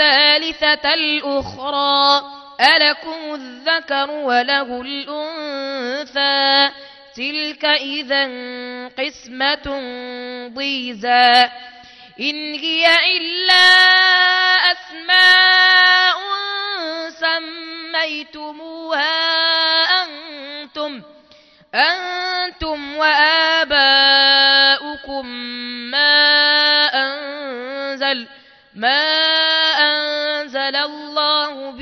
الثالثة الأخرى ألكم الذكر وله الأنثى. تلك إذا قسمة ضيزى. إن هي إلا أسماء سميتموها أنتم. أنتم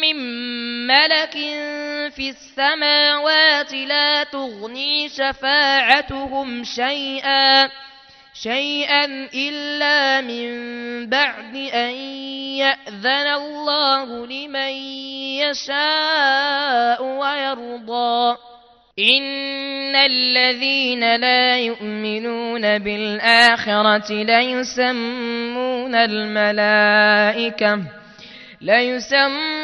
من ملك في السماوات لا تغني شفاعتهم شيئا شيئا إلا من بعد أن يأذن الله لمن يشاء ويرضى. إن الذين لا يؤمنون بالآخرة ليسمون الملائكة ليسمون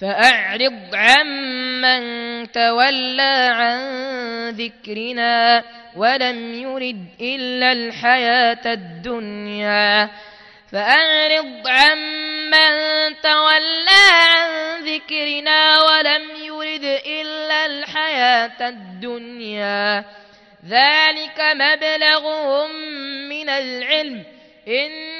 فأعرض عمن تولى عن ذكرنا ولم يرد إلا الحياة الدنيا. فأعرض عمن تولى عن ذكرنا ولم يرد إلا الحياة الدنيا. ذلك مبلغهم من العلم. إن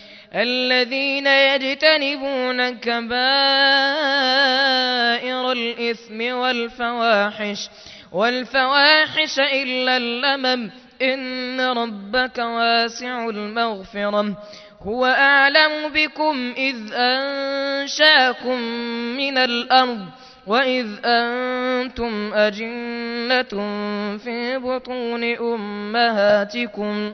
الذين يجتنبون كبائر الإثم والفواحش والفواحش إلا اللمم. إن ربك واسع المغفرة. هو أعلم بكم إذ أنشاكم من الأرض وإذ أنتم أجنة في بطون أمهاتكم.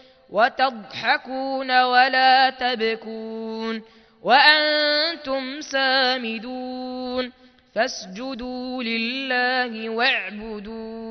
وتضحكون ولا تبكون وأنتم سامدون فاسجدوا لله واعبدوا